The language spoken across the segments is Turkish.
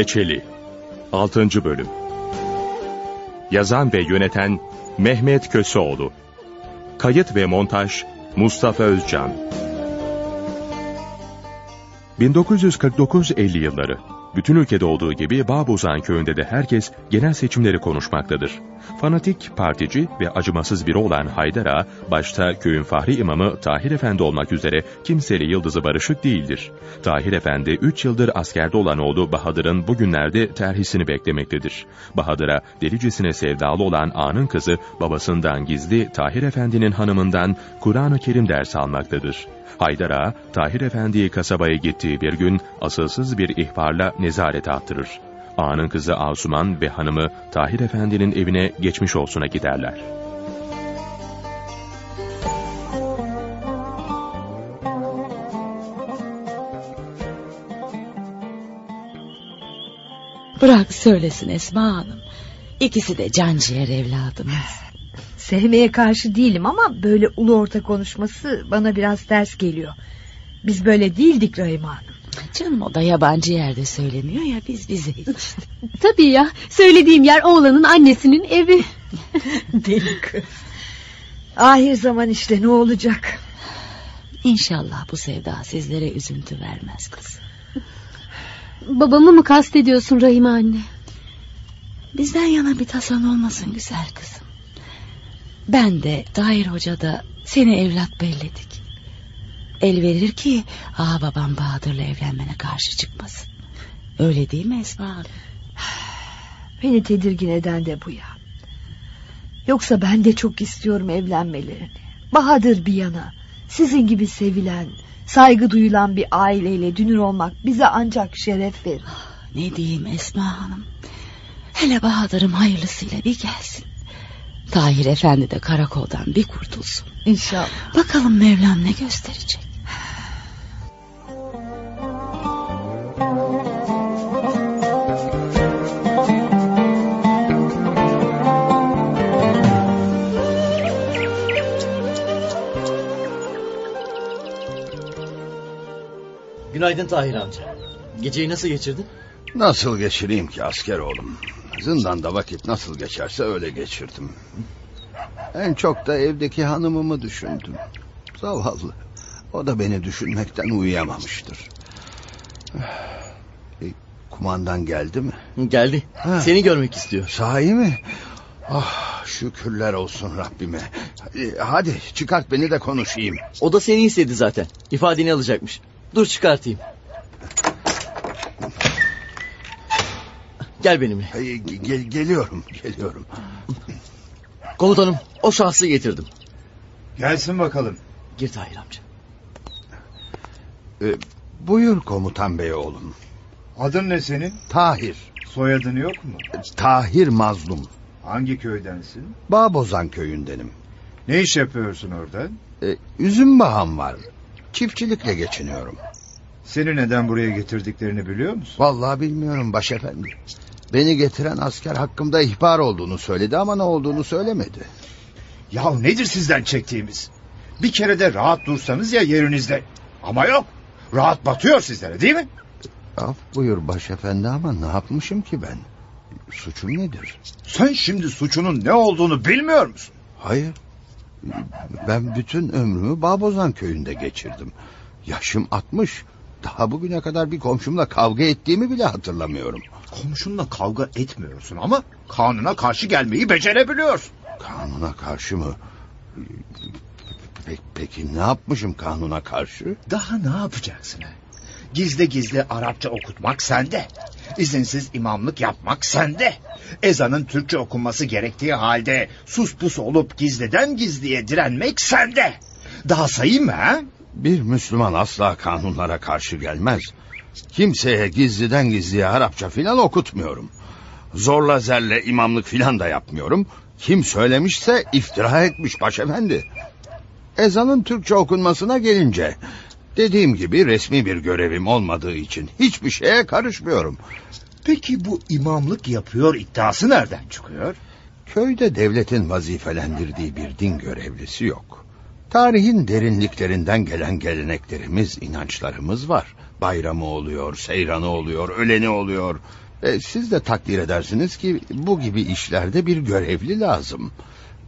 Peçeli 6. Bölüm. Yazan ve yöneten Mehmet Köseoğlu. Kayıt ve montaj Mustafa Özcan. 1949-50 yılları bütün ülkede olduğu gibi Bağbozan köyünde de herkes genel seçimleri konuşmaktadır. Fanatik, partici ve acımasız biri olan Haydar Ağa, başta köyün fahri imamı Tahir Efendi olmak üzere kimseyle yıldızı barışık değildir. Tahir Efendi 3 yıldır askerde olan oğlu Bahadır'ın bugünlerde terhisini beklemektedir. Bahadır'a delicesine sevdalı olan Ağa'nın kızı babasından gizli Tahir Efendi'nin hanımından Kur'an-ı Kerim ders almaktadır. Haydar Ağa, Tahir Efendi'yi kasabaya gittiği bir gün asılsız bir ihbarla nezarete attırır. Ağa'nın kızı Asuman ve hanımı Tahir Efendi'nin evine geçmiş olsuna giderler. Bırak söylesin Esma Hanım. İkisi de canciğer evladımız. Sevmeye karşı değilim ama böyle ulu orta konuşması bana biraz ters geliyor. Biz böyle değildik Rahim Hanım. Canım o da yabancı yerde söylemiyor ya biz bizeyiz. Tabii ya söylediğim yer oğlanın annesinin evi. Deli kız. Ahir zaman işte ne olacak? İnşallah bu sevda sizlere üzüntü vermez kız. Babamı mı kastediyorsun Rahime anne? Bizden yana bir tasan olmasın güzel kızım. Ben de Dair Hoca da seni evlat belledik. El verir ki ağa babam Bahadır'la evlenmene karşı çıkmasın. Öyle değil mi Esma Hanım? Beni tedirgin eden de bu ya. Yoksa ben de çok istiyorum evlenmelerini. Bahadır bir yana. Sizin gibi sevilen, saygı duyulan bir aileyle dünür olmak bize ancak şeref verir. Ne diyeyim Esma Hanım? Hele Bahadır'ım hayırlısıyla bir gelsin. Tahir Efendi de karakoldan bir kurtulsun. İnşallah. Bakalım Mevlam ne gösterecek. Günaydın Tahir amca. Geceyi nasıl geçirdin? Nasıl geçireyim ki asker oğlum? Zindanda vakit nasıl geçerse öyle geçirdim. En çok da evdeki hanımımı düşündüm. Zavallı. O da beni düşünmekten uyuyamamıştır. E, kumandan geldi mi? Geldi. Ha. Seni görmek istiyor. Sahi mi? Ah şükürler olsun Rabbime. E, Hadi çıkart beni de konuşayım. O da seni istedi zaten. İfadeni alacakmış. Dur çıkartayım. Gel benimle. Gel, geliyorum, geliyorum. Komutanım o şahsı getirdim. Gelsin bakalım. Gir Tahir amca. E, buyur komutan bey oğlum. Adın ne senin? Tahir. Soyadın yok mu? Tahir Mazlum. Hangi köydensin? Bağbozan köyündenim. Ne iş yapıyorsun orada? E, üzüm baham var. Çiftçilikle geçiniyorum. Seni neden buraya getirdiklerini biliyor musun? Vallahi bilmiyorum başefendi. Beni getiren asker hakkımda ihbar olduğunu söyledi ama ne olduğunu söylemedi. Ya nedir sizden çektiğimiz? Bir kere de rahat dursanız ya yerinizde. Ama yok. Rahat batıyor sizlere değil mi? Af buyur başefendi ama ne yapmışım ki ben? Suçum nedir? Sen şimdi suçunun ne olduğunu bilmiyor musun? Hayır. Ben bütün ömrümü Bağbozan köyünde geçirdim. Yaşım 60. Daha bugüne kadar bir komşumla kavga ettiğimi bile hatırlamıyorum. Komşunla kavga etmiyorsun ama kanuna karşı gelmeyi becerebiliyorsun. Kanuna karşı mı? Pe- peki ne yapmışım kanuna karşı? Daha ne yapacaksın? ha? Gizli gizli Arapça okutmak sende. İzinsiz imamlık yapmak sende. Ezanın Türkçe okunması gerektiği halde sus pus olup gizliden gizliye direnmek sende. Daha sayayım mı ha? Bir Müslüman asla kanunlara karşı gelmez. Kimseye gizliden gizliye Arapça filan okutmuyorum. Zorla zerle imamlık filan da yapmıyorum. Kim söylemişse iftira etmiş başefendi. Ezanın Türkçe okunmasına gelince... ...dediğim gibi resmi bir görevim olmadığı için hiçbir şeye karışmıyorum. Peki bu imamlık yapıyor iddiası nereden çıkıyor? Köyde devletin vazifelendirdiği bir din görevlisi yok. Tarihin derinliklerinden gelen geleneklerimiz, inançlarımız var. Bayramı oluyor, seyranı oluyor, öleni oluyor. E, siz de takdir edersiniz ki bu gibi işlerde bir görevli lazım.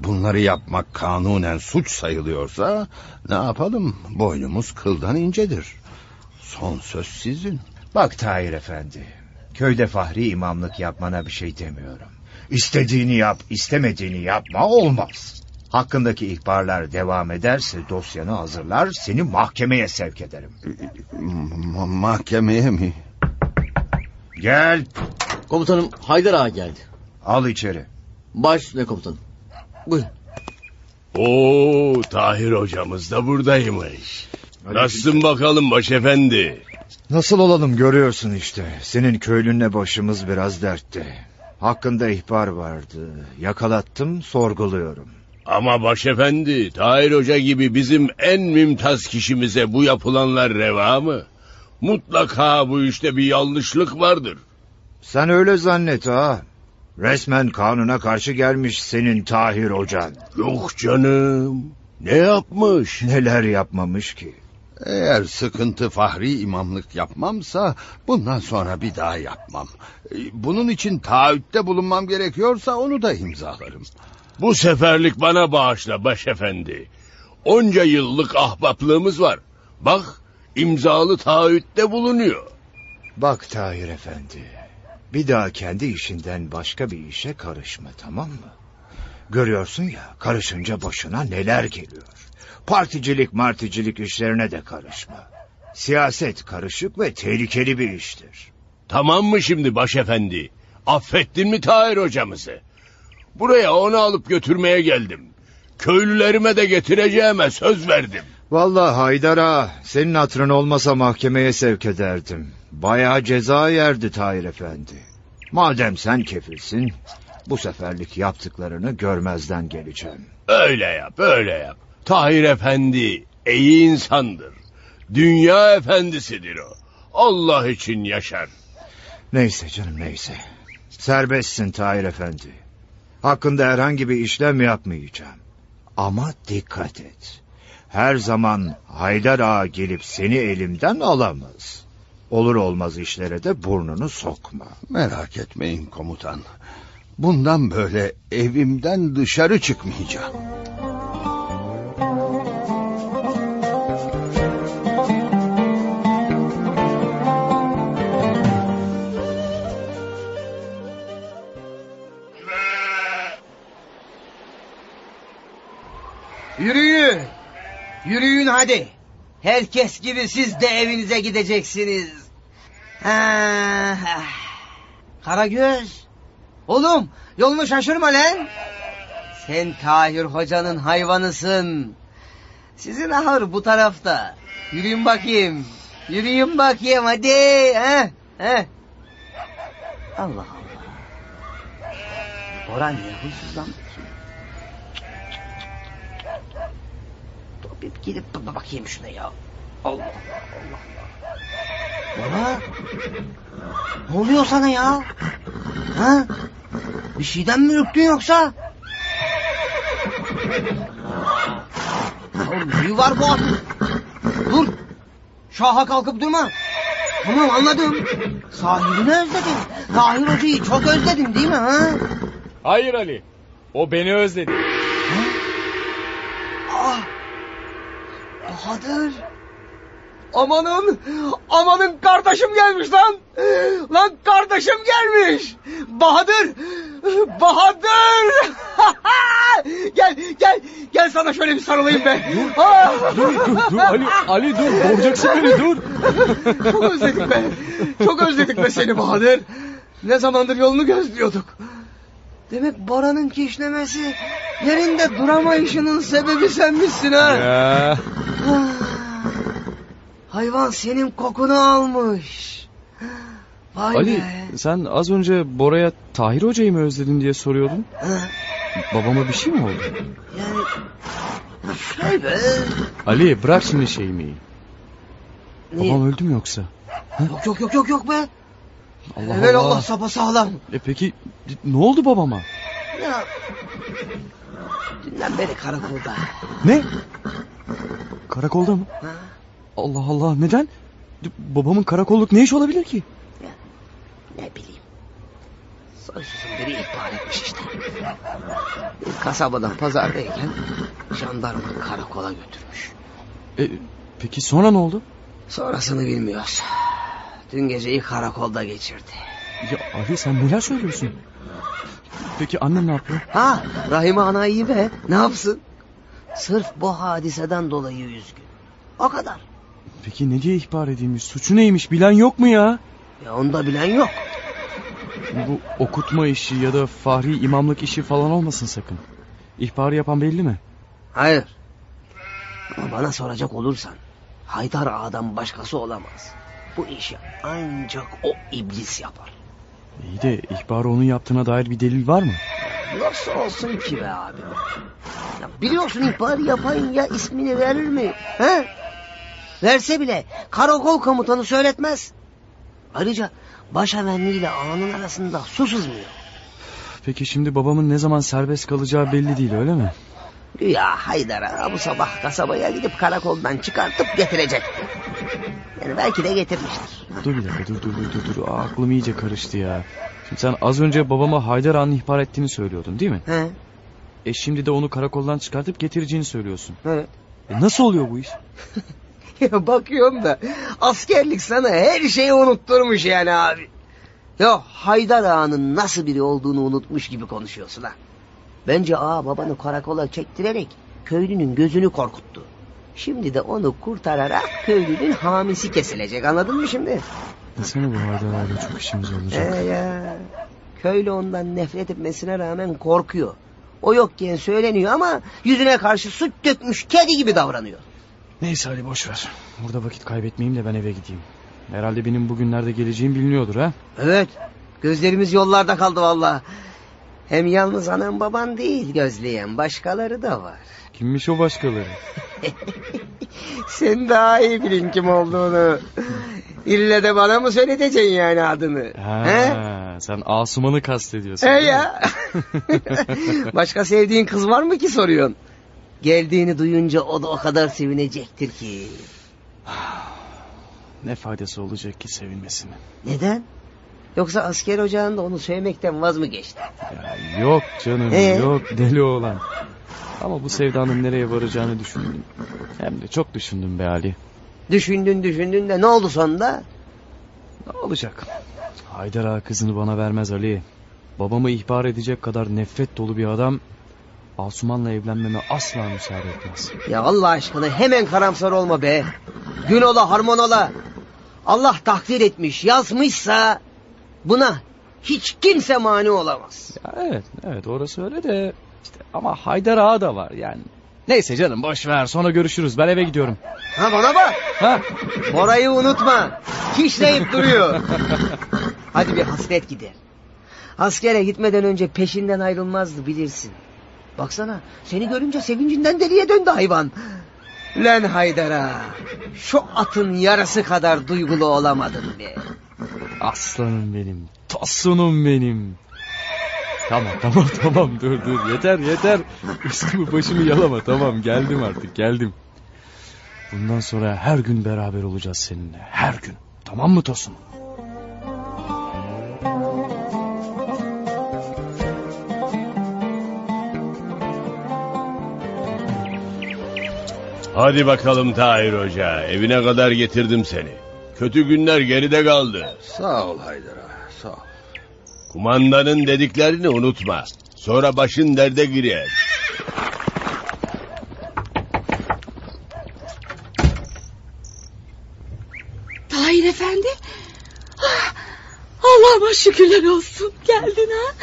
Bunları yapmak kanunen suç sayılıyorsa ne yapalım boynumuz kıldan incedir. Son söz sizin. Bak Tahir Efendi, köyde fahri imamlık yapmana bir şey demiyorum. İstediğini yap, istemediğini yapma olmaz. Hakkındaki ihbarlar devam ederse dosyanı hazırlar, seni mahkemeye sevk ederim. Ma- mahkemeye mi? Gel, Komutanım Haydar Ağa geldi. al içeri. Baş üstüne komutanım. Buyurun. Oo, Tahir hocamız da buradaymış. Nasılsın bakalım başefendi? Nasıl olalım görüyorsun işte. Senin köylünle başımız biraz dertte. Hakkında ihbar vardı. Yakalattım, sorguluyorum. Ama başefendi, Tahir Hoca gibi bizim en mümtaz kişimize bu yapılanlar reva mı? Mutlaka bu işte bir yanlışlık vardır. Sen öyle zannet ha. Resmen kanuna karşı gelmiş senin Tahir Hocan. Yok canım. Ne yapmış? Neler yapmamış ki? Eğer sıkıntı fahri imamlık yapmamsa bundan sonra bir daha yapmam. Bunun için taahhütte bulunmam gerekiyorsa onu da imzalarım. Bu seferlik bana bağışla başefendi. Onca yıllık ahbaplığımız var. Bak, imzalı taahhütte bulunuyor. Bak Tahir Efendi. Bir daha kendi işinden başka bir işe karışma tamam mı? Görüyorsun ya karışınca başına neler geliyor. Particilik marticilik işlerine de karışma. Siyaset karışık ve tehlikeli bir iştir. Tamam mı şimdi başefendi? Affettin mi Tahir hocamızı? Buraya onu alıp götürmeye geldim. Köylülerime de getireceğime söz verdim. Vallahi Haydar ağa, senin hatırın olmasa mahkemeye sevk ederdim. Bayağı ceza yerdi Tahir Efendi. Madem sen kefilsin, bu seferlik yaptıklarını görmezden geleceğim. Öyle yap, öyle yap. Tahir efendi iyi insandır. Dünya efendisidir o. Allah için yaşar. Neyse canım neyse. Serbestsin Tahir Efendi. Hakkında herhangi bir işlem yapmayacağım. Ama dikkat et. Her zaman Haydar Ağa gelip seni elimden alamaz. Olur olmaz işlere de burnunu sokma. Merak etmeyin komutan. Bundan böyle evimden dışarı çıkmayacağım. Yürüyün. Yürüyün hadi. Herkes gibi siz de evinize gideceksiniz. Ah. Karagöz. Oğlum yolunu şaşırma lan. Sen Tahir hocanın hayvanısın. Sizin ahır bu tarafta. Yürüyün bakayım. Yürüyün bakayım hadi. Ha? Ha? Allah Allah. Orhan niye huysuzlandı ki? Dur bir gidip bakayım şuna ya. Allah Allah Allah. Bora. Ne oluyor sana ya? Ha? Bir şeyden mi ürktün yoksa? Ya neyi var bu atın? Dur. Şaha kalkıp durma. Tamam anladım. Sahibini özledin. Tahir Hoca'yı çok özledin değil mi ha? Hayır Ali. O beni özledi. Ah! Bahadır! Amanın! Amanın kardeşim gelmiş lan! Lan kardeşim gelmiş! Bahadır! Bahadır! gel gel gel sana şöyle bir sarılayım be. Ah! Dur dur dur Ali Ali dur boğacaksın beni dur. Çok özledik be. Çok özledik be seni Bahadır. Ne zamandır yolunu gözlüyorduk. Demek Bora'nın kişnemesi yerinde duramayışının sebebi senmişsin ha. Ya. Ah, Hayvan senin kokunu almış. Vay Ali be. sen az önce Bora'ya Tahir Hoca'yı mı özledin diye soruyordun. Ha, Babama bir şey mi oldu? Yani şey be. Ali bırak şimdi şeyimi. Niye? Babam öldü mü yoksa? Yok yok yok yok yok be. Allah Evet Allah. Allah sapasağlam. E peki ne oldu babama? Ya. Dünden beri karakolda. Ne? Karakolda mı? Ha? Allah Allah neden? Babamın karakolluk ne iş olabilir ki? Ne bileyim. Soysuzun biri ihbar etmiş işte. Bir kasabadan pazardayken jandarma karakola götürmüş. E, peki sonra ne oldu? Sonrasını bilmiyoruz. Dün geceyi karakolda geçirdi. Ya Ali sen neler söylüyorsun? Peki annem ne yapıyor? Ha Rahime ana iyi be. Ne yapsın? Sırf bu hadiseden dolayı üzgün. O kadar. Peki ne diye ihbar edilmiş? Suçu neymiş? Bilen yok mu ya? Ya onu da bilen yok. Bu okutma işi ya da fahri imamlık işi falan olmasın sakın. İhbarı yapan belli mi? Hayır. Ama bana soracak olursan Haydar Ağa'dan başkası olamaz. Bu işi ancak o iblis yapar. İyi de ihbarı onun yaptığına dair bir delil var mı? Nasıl olsun ki be abi? Ya biliyorsun ihbarı yapan ya ismini verir mi? He? Verse bile karakol komutanı söyletmez. Ayrıca başevenli ile ağanın arasında su sızmıyor. Peki şimdi babamın ne zaman serbest kalacağı belli değil öyle mi? Güya Haydar bu sabah kasabaya gidip karakoldan çıkartıp getirecekti. Yani belki de getirmiştir. Dur bir dakika dur dur dur dur. dur. Aa, aklım iyice karıştı ya. Şimdi sen az önce babama Haydar Ağa'nın ihbar ettiğini söylüyordun değil mi? He? E şimdi de onu karakoldan çıkartıp getireceğini söylüyorsun. Evet. E nasıl oluyor bu iş? Ya bakıyorum da askerlik sana her şeyi unutturmuş yani abi. Ya Haydar Ağa'nın nasıl biri olduğunu unutmuş gibi konuşuyorsun ha. Bence ağa babanı karakola çektirerek köylünün gözünü korkuttu. Şimdi de onu kurtararak köylünün hamisi kesilecek anladın mı şimdi? Desene bu Haydar Ağa'yla çok işimiz olacak. He ya. Köylü ondan nefret etmesine rağmen korkuyor. O yokken söyleniyor ama yüzüne karşı süt dökmüş kedi gibi davranıyor. Neyse Ali boş ver. Burada vakit kaybetmeyeyim de ben eve gideyim. Herhalde benim bugünlerde geleceğim biliniyordur ha. Evet. Gözlerimiz yollarda kaldı valla. Hem yalnız anam baban değil gözleyen başkaları da var. Kimmiş o başkaları? Sen daha iyi bilin kim olduğunu. İlle de bana mı söyleteceksin yani adını? Ha, He? sen Asuman'ı kastediyorsun. He ya. Başka sevdiğin kız var mı ki soruyorsun? Geldiğini duyunca o da o kadar sevinecektir ki. Ne faydası olacak ki sevinmesinin? Neden? Yoksa asker ocağında onu sevmekten vaz mı geçti? Ya yok canım Ee? yok deli oğlan. Ama bu sevdanın nereye varacağını düşündüm. Hem de çok düşündüm be Ali. Düşündün düşündün de ne oldu sonunda? Ne olacak? Haydar ağa kızını bana vermez Ali. Babamı ihbar edecek kadar nefret dolu bir adam... Asuman'la evlenmeme asla müsaade etmez. Ya Allah aşkına hemen karamsar olma be. Gün ola harman ola. Allah takdir etmiş yazmışsa buna hiç kimse mani olamaz. Ya evet, evet orası öyle de... işte ama Haydar ağa da var yani. Neyse canım boş ver sonra görüşürüz ben eve gidiyorum. Ha bana bak. Ha? Orayı unutma. Kişleyip duruyor. Hadi bir hasret gider. Askere gitmeden önce peşinden ayrılmazdı bilirsin. Baksana seni görünce sevincinden deliye döndü hayvan. Lan Haydar'a şu atın yarısı kadar duygulu olamadın be. Aslanım benim, tosunum benim. Tamam tamam tamam dur dur yeter yeter. Üstümü başımı yalama tamam geldim artık geldim. Bundan sonra her gün beraber olacağız seninle her gün. Tamam mı Tosun? Hadi bakalım Tahir Hoca. Evine kadar getirdim seni. Kötü günler geride kaldı. Sağ ol Haydar ağa, sağ ol. Kumandanın dediklerini unutma. Sonra başın derde girer. Tahir efendi. Ah, Allah'ıma şükürler olsun. Geldin ha.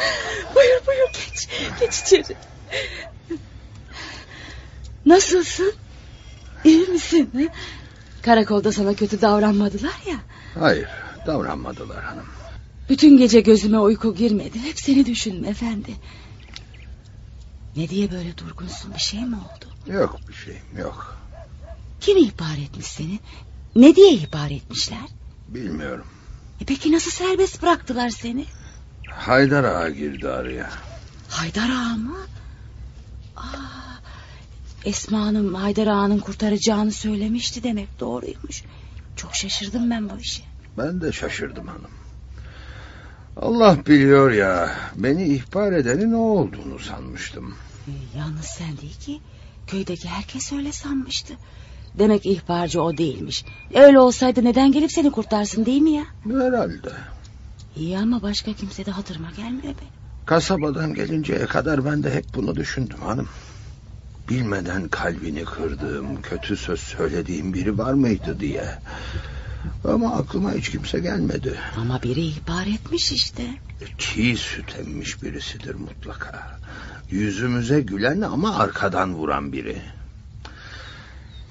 Buyur buyur geç. Geç içeri. Nasılsın? İyi misin? ha? Karakolda sana kötü davranmadılar ya. Hayır, davranmadılar hanım. Bütün gece gözüme uyku girmedi. Hep seni düşündüm efendi. Ne diye böyle durgunsun? Bir şey mi oldu? Yok bir şeyim, yok. Kim ihbar etmiş seni? Ne diye ihbar etmişler? Bilmiyorum. E peki nasıl serbest bıraktılar seni? Haydar ağa girdi araya. Haydar Ağa mı? Aa, Esma Hanım Haydar Ağa'nın kurtaracağını söylemişti demek doğruymuş. Çok şaşırdım ben bu işe. Ben de şaşırdım hanım. Allah biliyor ya. Beni ihbar edenin o olduğunu sanmıştım. Ee, yalnız sen değil ki. Köydeki herkes öyle sanmıştı. Demek ihbarcı o değilmiş. Öyle olsaydı neden gelip seni kurtarsın değil mi ya? Herhalde. İyi ama başka kimse de hatırıma gelmiyor be. Kasabadan gelinceye kadar ben de hep bunu düşündüm hanım. Bilmeden kalbini kırdığım, kötü söz söylediğim biri var mıydı diye. Ama aklıma hiç kimse gelmedi. Ama biri ihbar etmiş işte. Çiğ süt emmiş birisidir mutlaka. Yüzümüze gülen ama arkadan vuran biri.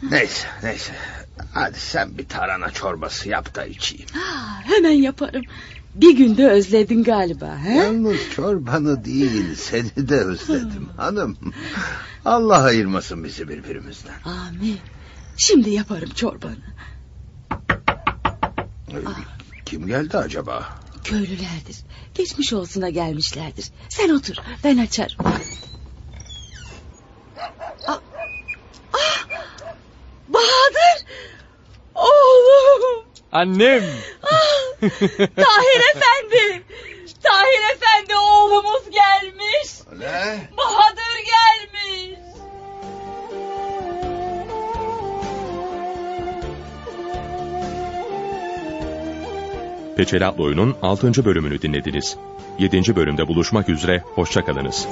Neyse neyse. Hadi sen bir tarhana çorbası yap da içeyim. Ha, hemen yaparım. Bir günde özledin galiba. He? Yalnız çorbanı değil seni de özledim hanım. Allah ayırmasın bizi birbirimizden. Amin. Şimdi yaparım çorbanı. Kim geldi acaba? Köylülerdir. Geçmiş olsuna gelmişlerdir. Sen otur ben açarım. Ah, ah, Bahadır. Oğlum. Annem. Ah, Tahir Efendi. Tahir Efendi oğlumuz gelmiş. Ne? Bahadır gelmiş. Peçeli Atlı Oyun'un 6. bölümünü dinlediniz. 7. bölümde buluşmak üzere, hoşçakalınız.